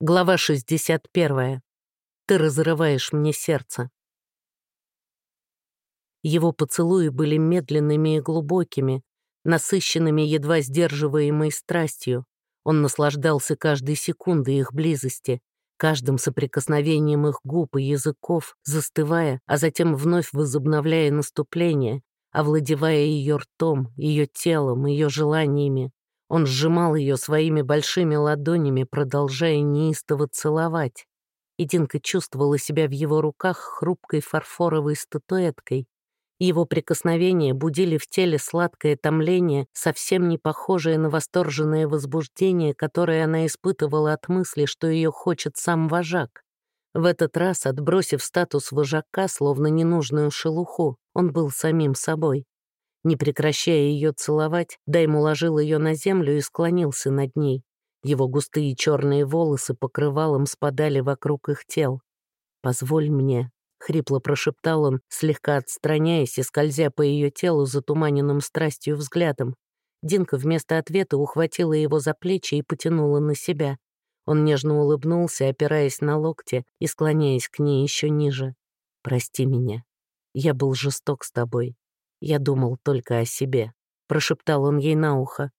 Глава 61. Ты разрываешь мне сердце. Его поцелуи были медленными и глубокими, насыщенными едва сдерживаемой страстью. Он наслаждался каждой секундой их близости, каждым соприкосновением их губ и языков, застывая, а затем вновь возобновляя наступление, овладевая ее ртом, ее телом, ее желаниями, он сжимал ее своими большими ладонями, продолжая неистово целовать. И Динка чувствовала себя в его руках хрупкой фарфоровой статуэткой. Его прикосновения будили в теле сладкое томление, совсем не похожее на восторженное возбуждение, которое она испытывала от мысли, что ее хочет сам вожак. В этот раз, отбросив статус вожака, словно ненужную шелуху, он был самим собой. Не прекращая ее целовать, Дайм уложил ее на землю и склонился над ней. Его густые черные волосы покрывалом спадали вокруг их тел. «Позволь мне», — хрипло прошептал он, слегка отстраняясь и скользя по ее телу затуманенным страстью взглядом. Динка вместо ответа ухватила его за плечи и потянула на себя. Он нежно улыбнулся, опираясь на локти и склоняясь к ней еще ниже. «Прости меня. Я был жесток с тобой. Я думал только о себе», — прошептал он ей на ухо.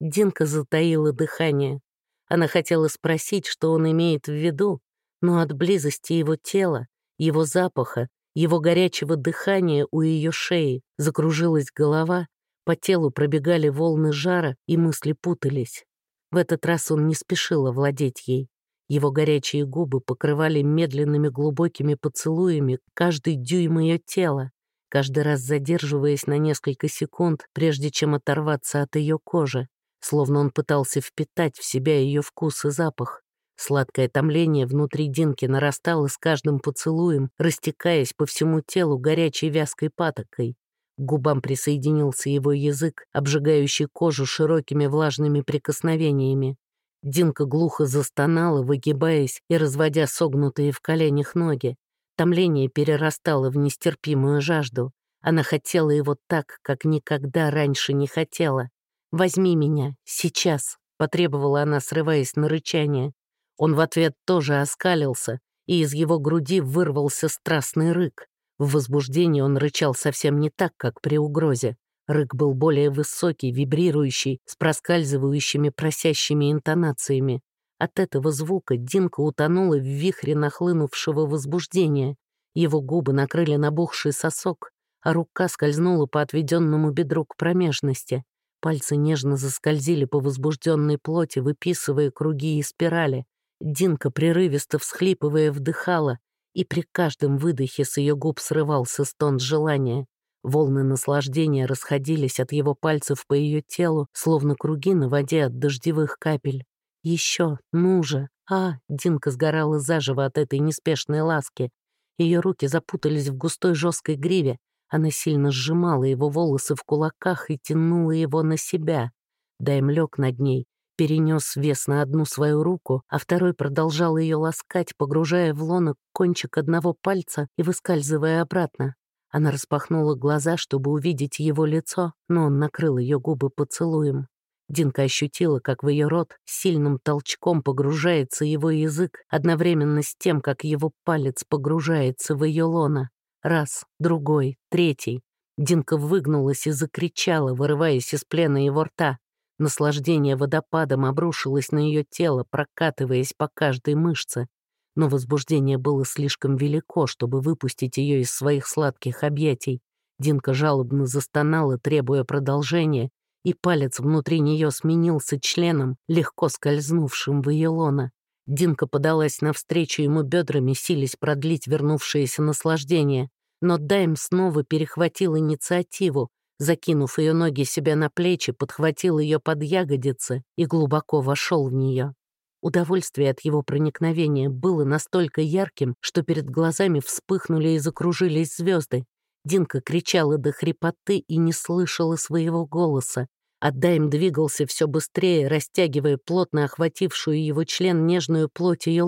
Динка затаила дыхание. Она хотела спросить, что он имеет в виду, но от близости его тела, его запаха, его горячего дыхания у ее шеи закружилась голова, по телу пробегали волны жара, и мысли путались. В этот раз он не спешил овладеть ей. Его горячие губы покрывали медленными глубокими поцелуями каждый дюйм ее тела, каждый раз задерживаясь на несколько секунд, прежде чем оторваться от ее кожи, словно он пытался впитать в себя ее вкус и запах. Сладкое томление внутри Динки нарастало с каждым поцелуем, растекаясь по всему телу горячей вязкой патокой. К губам присоединился его язык, обжигающий кожу широкими влажными прикосновениями. Динка глухо застонала, выгибаясь и разводя согнутые в коленях ноги. Томление перерастало в нестерпимую жажду. Она хотела его так, как никогда раньше не хотела. «Возьми меня, сейчас», — потребовала она, срываясь на рычание. Он в ответ тоже оскалился, и из его груди вырвался страстный рык. В возбуждении он рычал совсем не так, как при угрозе. Рык был более высокий, вибрирующий, с проскальзывающими просящими интонациями. От этого звука Динка утонула в вихре нахлынувшего возбуждения. Его губы накрыли набухший сосок, а рука скользнула по отведенному бедру к промежности. Пальцы нежно заскользили по возбужденной плоти, выписывая круги и спирали. Динка, прерывисто всхлипывая, вдыхала, и при каждом выдохе с ее губ срывался стон желания. Волны наслаждения расходились от его пальцев по ее телу, словно круги на воде от дождевых капель. Еще, ну же. А, Динка сгорала заживо от этой неспешной ласки. Ее руки запутались в густой жесткой гриве. Она сильно сжимала его волосы в кулаках и тянула его на себя. Дайм лег над ней, перенес вес на одну свою руку, а второй продолжал ее ласкать, погружая в лоно кончик одного пальца и выскальзывая обратно. Она распахнула глаза, чтобы увидеть его лицо, но он накрыл ее губы поцелуем. Динка ощутила, как в ее рот сильным толчком погружается его язык, одновременно с тем, как его палец погружается в ее лона. Раз, другой, третий. Динка выгнулась и закричала, вырываясь из плена его рта. Наслаждение водопадом обрушилось на ее тело, прокатываясь по каждой мышце. Но возбуждение было слишком велико, чтобы выпустить ее из своих сладких объятий. Динка жалобно застонала, требуя продолжения, и палец внутри нее сменился членом, легко скользнувшим в ее лона. Динка подалась навстречу ему бедрами, сились продлить вернувшееся наслаждение, но Дайм снова перехватил инициативу, закинув ее ноги себе на плечи, подхватил ее под ягодицы и глубоко вошел в нее. Удовольствие от его проникновения было настолько ярким, что перед глазами вспыхнули и закружились звезды. Динка кричала до хрипоты и не слышала своего голоса. Адайм двигался все быстрее, растягивая плотно охватившую его член нежную плоть ее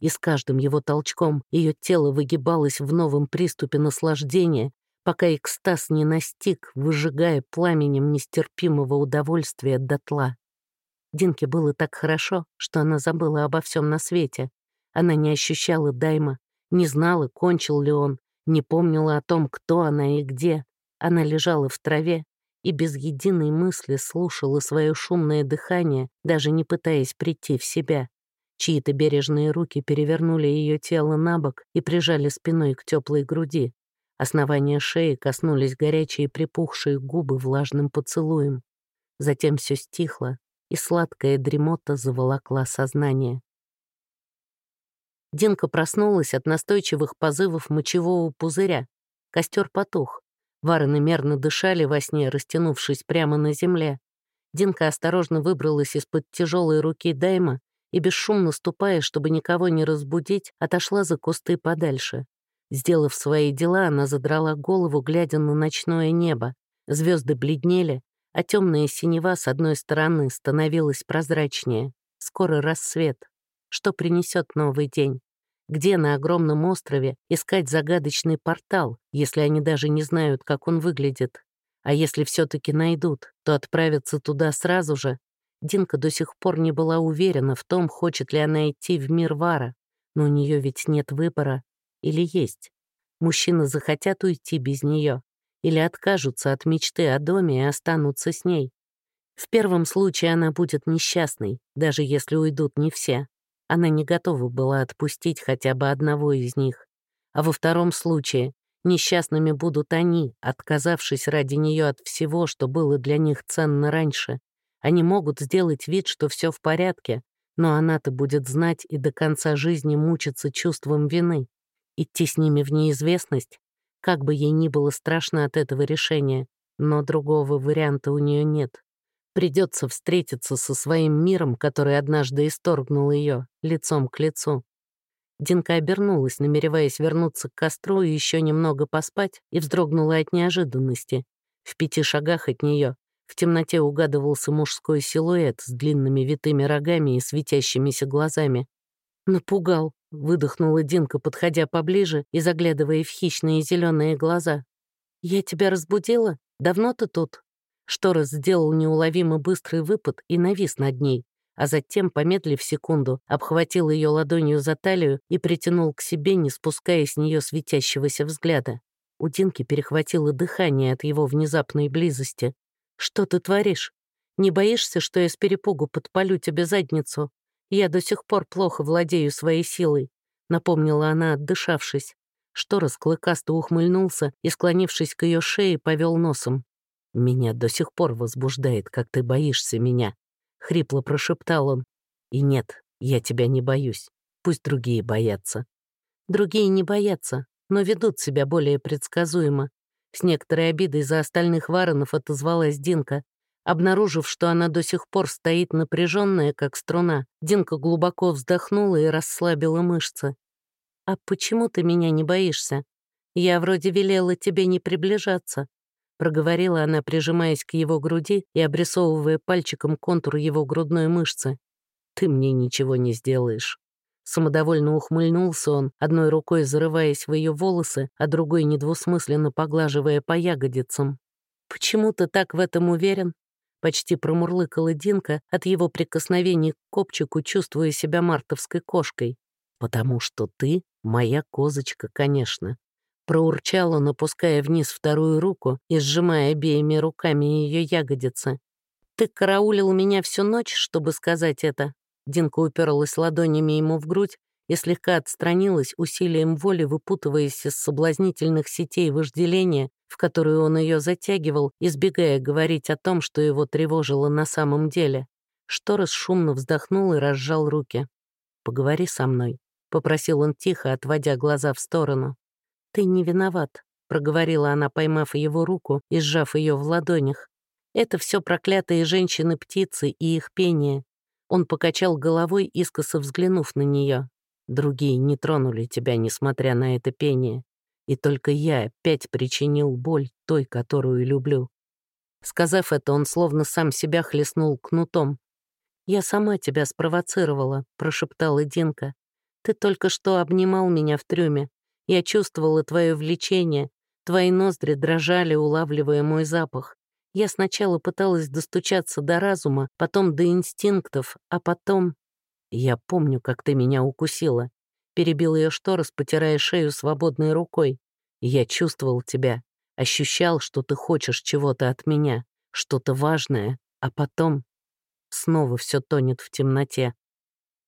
и с каждым его толчком ее тело выгибалось в новом приступе наслаждения, пока экстаз не настиг, выжигая пламенем нестерпимого удовольствия дотла. Динке было так хорошо, что она забыла обо всем на свете. Она не ощущала Дайма, не знала, кончил ли он, не помнила о том, кто она и где. Она лежала в траве и без единой мысли слушала свое шумное дыхание, даже не пытаясь прийти в себя. Чьи-то бережные руки перевернули ее тело на бок и прижали спиной к теплой груди. Основания шеи коснулись горячие припухшие губы влажным поцелуем. Затем все стихло, и сладкая дремота заволокла сознание. Динка проснулась от настойчивых позывов мочевого пузыря. Костер потух. Вараны мерно дышали во сне, растянувшись прямо на земле. Динка осторожно выбралась из-под тяжелой руки Дайма и, бесшумно ступая, чтобы никого не разбудить, отошла за кусты подальше. Сделав свои дела, она задрала голову, глядя на ночное небо. Звезды бледнели, а темная синева с одной стороны становилась прозрачнее. Скоро рассвет. Что принесет новый день? Где на огромном острове искать загадочный портал, если они даже не знают, как он выглядит? А если все-таки найдут, то отправятся туда сразу же. Динка до сих пор не была уверена в том, хочет ли она идти в мир Вара, но у нее ведь нет выбора. Или есть? Мужчины захотят уйти без нее, или откажутся от мечты о доме и останутся с ней. В первом случае она будет несчастной, даже если уйдут не все. Она не готова была отпустить хотя бы одного из них. А во втором случае несчастными будут они, отказавшись ради нее от всего, что было для них ценно раньше. Они могут сделать вид, что все в порядке, но она-то будет знать и до конца жизни мучиться чувством вины. Идти с ними в неизвестность как бы ей ни было страшно от этого решения, но другого варианта у нее нет. Придется встретиться со своим миром, который однажды исторгнул ее, лицом к лицу. Динка обернулась, намереваясь вернуться к костру и еще немного поспать, и вздрогнула от неожиданности. В пяти шагах от нее в темноте угадывался мужской силуэт с длинными витыми рогами и светящимися глазами. Напугал, выдохнула Динка, подходя поближе и заглядывая в хищные зеленые глаза. «Я тебя разбудила? Давно ты тут?» Шторос сделал неуловимо быстрый выпад и навис над ней, а затем, помедлив секунду, обхватил ее ладонью за талию и притянул к себе, не спуская с нее светящегося взгляда. У Динки перехватило дыхание от его внезапной близости. «Что ты творишь? Не боишься, что я с перепугу подпалю тебе задницу?» «Я до сих пор плохо владею своей силой», — напомнила она, отдышавшись. Шторос клыкасто ухмыльнулся и, склонившись к ее шее, повел носом. «Меня до сих пор возбуждает, как ты боишься меня», — хрипло прошептал он. «И нет, я тебя не боюсь. Пусть другие боятся». Другие не боятся, но ведут себя более предсказуемо. С некоторой обидой за остальных варонов отозвалась Динка. Обнаружив, что она до сих пор стоит напряженная, как струна, Динка глубоко вздохнула и расслабила мышцы. «А почему ты меня не боишься? Я вроде велела тебе не приближаться», — проговорила она, прижимаясь к его груди и обрисовывая пальчиком контур его грудной мышцы. «Ты мне ничего не сделаешь». Самодовольно ухмыльнулся он, одной рукой зарываясь в ее волосы, а другой недвусмысленно поглаживая по ягодицам. «Почему ты так в этом уверен?» Почти промурлыкала Динка от его прикосновений к копчику, чувствуя себя мартовской кошкой. «Потому что ты моя козочка, конечно». Проурчал он, опуская вниз вторую руку и сжимая обеими руками ее ягодицы. «Ты караулил меня всю ночь, чтобы сказать это?» Динка уперлась ладонями ему в грудь и слегка отстранилась, усилием воли выпутываясь из соблазнительных сетей вожделения, в которую он ее затягивал, избегая говорить о том, что его тревожило на самом деле. Шторос шумно вздохнул и разжал руки. «Поговори со мной», — попросил он тихо, отводя глаза в сторону. «Ты не виноват», — проговорила она, поймав его руку и сжав ее в ладонях. «Это все проклятые женщины-птицы и их пение». Он покачал головой, искоса взглянув на нее. «Другие не тронули тебя, несмотря на это пение. И только я опять причинил боль той, которую люблю. Сказав это, он словно сам себя хлестнул кнутом. «Я сама тебя спровоцировала», — прошептала Динка. «Ты только что обнимал меня в трюме. Я чувствовала твое влечение. Твои ноздри дрожали, улавливая мой запах. Я сначала пыталась достучаться до разума, потом до инстинктов, а потом... Я помню, как ты меня укусила. Перебил ее шторос, потирая шею свободной рукой. Я чувствовал тебя, ощущал, что ты хочешь чего-то от меня, что-то важное, а потом снова все тонет в темноте.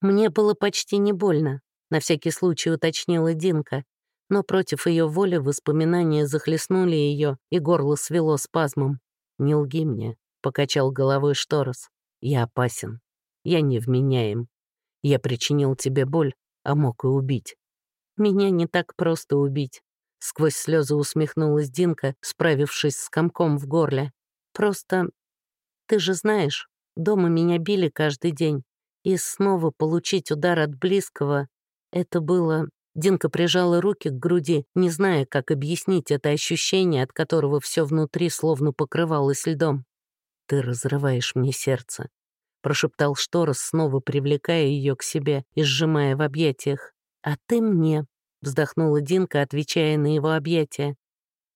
Мне было почти не больно, на всякий случай уточнила Динка, но против ее воли воспоминания захлестнули ее, и горло свело спазмом. «Не лги мне», — покачал головой Шторос. «Я опасен. Я невменяем. Я причинил тебе боль, а мог и убить. Меня не так просто убить. Сквозь слезы усмехнулась Динка, справившись с комком в горле. Просто, ты же знаешь, дома меня били каждый день. И снова получить удар от близкого — это было... Динка прижала руки к груди, не зная, как объяснить это ощущение, от которого все внутри словно покрывалось льдом. «Ты разрываешь мне сердце», — прошептал Шторос, снова привлекая ее к себе и сжимая в объятиях. «А ты мне», — вздохнула Динка, отвечая на его объятия.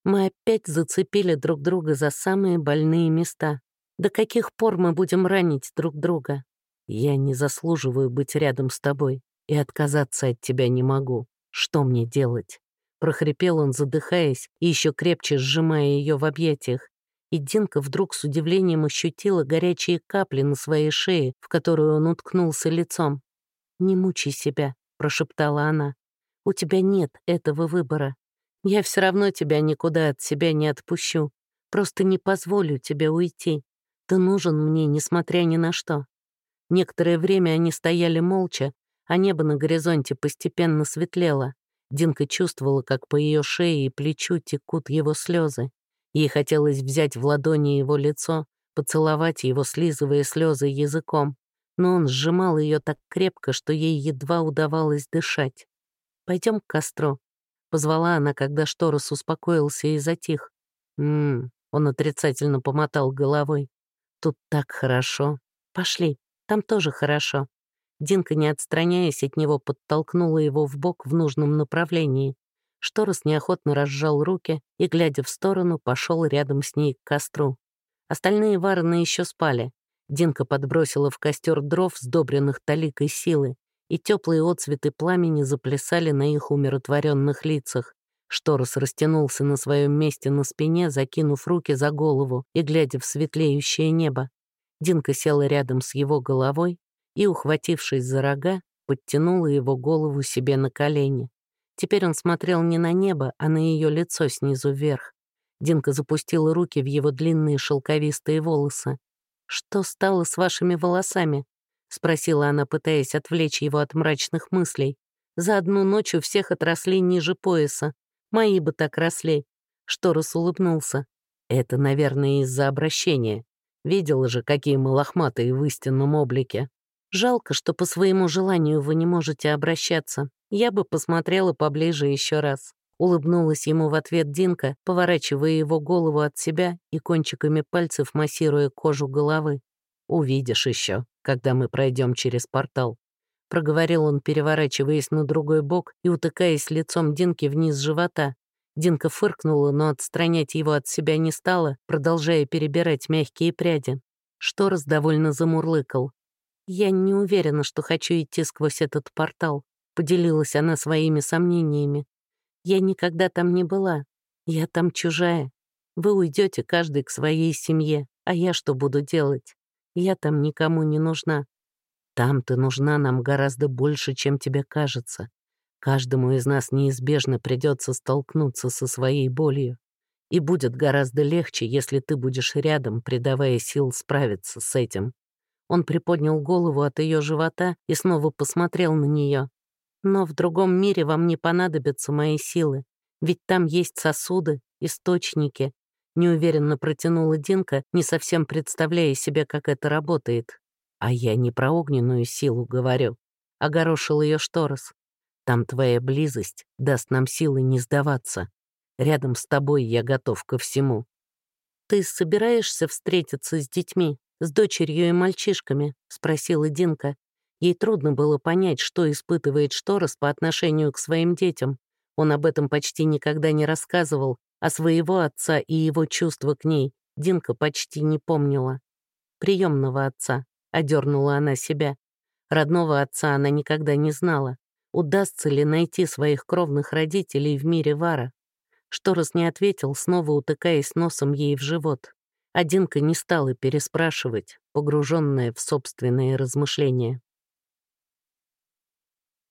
«Мы опять зацепили друг друга за самые больные места. До каких пор мы будем ранить друг друга? Я не заслуживаю быть рядом с тобой и отказаться от тебя не могу. Что мне делать?» Прохрипел он, задыхаясь и еще крепче сжимая ее в объятиях. И Динка вдруг с удивлением ощутила горячие капли на своей шее, в которую он уткнулся лицом. «Не мучай себя», — прошептала она. «У тебя нет этого выбора. Я все равно тебя никуда от себя не отпущу. Просто не позволю тебе уйти. Ты нужен мне, несмотря ни на что». Некоторое время они стояли молча, а небо на горизонте постепенно светлело. Динка чувствовала, как по ее шее и плечу текут его слезы. Ей хотелось взять в ладони его лицо, поцеловать его, слизывая слезы языком, но он сжимал ее так крепко, что ей едва удавалось дышать. Пойдем к костру», — позвала она, когда Шторос успокоился и затих. «М-м-м», он отрицательно помотал головой. «Тут так хорошо. Пошли, там тоже хорошо». Динка, не отстраняясь от него, подтолкнула его в бок в нужном направлении. Шторос неохотно разжал руки и, глядя в сторону, пошел рядом с ней к костру. Остальные вороны еще спали. Динка подбросила в костер дров, сдобренных таликой силы, и теплые отцветы пламени заплясали на их умиротворенных лицах. Шторос растянулся на своем месте на спине, закинув руки за голову и глядя в светлеющее небо. Динка села рядом с его головой и, ухватившись за рога, подтянула его голову себе на колени. Теперь он смотрел не на небо, а на ее лицо снизу вверх. Динка запустила руки в его длинные шелковистые волосы. «Что стало с вашими волосами?» — спросила она, пытаясь отвлечь его от мрачных мыслей. «За одну ночь у всех отросли ниже пояса. Мои бы так росли». Шторос улыбнулся. «Это, наверное, из-за обращения. Видела же, какие мы лохматые в истинном облике». Жалко, что по своему желанию вы не можете обращаться. Я бы посмотрела поближе еще раз. Улыбнулась ему в ответ Динка, поворачивая его голову от себя и кончиками пальцев массируя кожу головы. «Увидишь еще, когда мы пройдем через портал», — проговорил он, переворачиваясь на другой бок и утыкаясь лицом Динки вниз живота. Динка фыркнула, но отстранять его от себя не стала, продолжая перебирать мягкие пряди. Шторос довольно замурлыкал. «Я не уверена, что хочу идти сквозь этот портал», — поделилась она своими сомнениями. «Я никогда там не была. Я там чужая. Вы уйдете каждый к своей семье, а я что буду делать? Я там никому не нужна. Там ты нужна нам гораздо больше, чем тебе кажется. Каждому из нас неизбежно придется столкнуться со своей болью. И будет гораздо легче, если ты будешь рядом, придавая сил справиться с этим. Он приподнял голову от ее живота и снова посмотрел на нее. «Но в другом мире вам не понадобятся мои силы, ведь там есть сосуды, источники». Неуверенно протянула Динка, не совсем представляя себе, как это работает. «А я не про огненную силу говорю», — огорошил ее Шторос. «Там твоя близость даст нам силы не сдаваться. Рядом с тобой я готов ко всему». «Ты собираешься встретиться с детьми?» «С дочерью и мальчишками?» — спросила Динка. Ей трудно было понять, что испытывает Шторос по отношению к своим детям. Он об этом почти никогда не рассказывал, а своего отца и его чувства к ней Динка почти не помнила. Приемного отца, одернула она себя. Родного отца она никогда не знала. Удастся ли найти своих кровных родителей в мире Вара? Шторос не ответил, снова утыкаясь носом ей в живот. Одинка не стала переспрашивать, погруженная в собственные размышления.